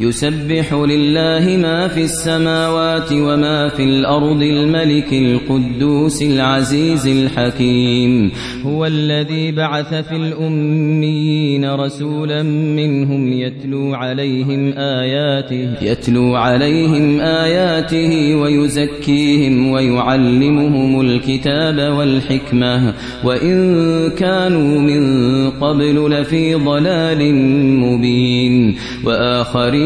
يسبح لله ما في السماوات وما في الأرض الملك القدوس العزيز الحكيم. هو الذي بعث في الأميين رسولا منهم يتلو عليهم آياته يتلو عليهم آياته ويزكيهم ويعلمهم الكتاب والحكمة. وإن كانوا من قبل لفي ضلال مبين. وآخرين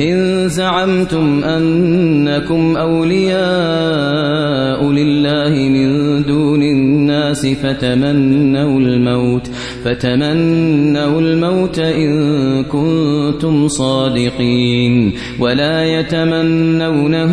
إن زعمتم أنكم أولياء لله من دون الناس فتمنوا الموت فتمنوا الموت إن كنتم صادقين ولا يتمنونه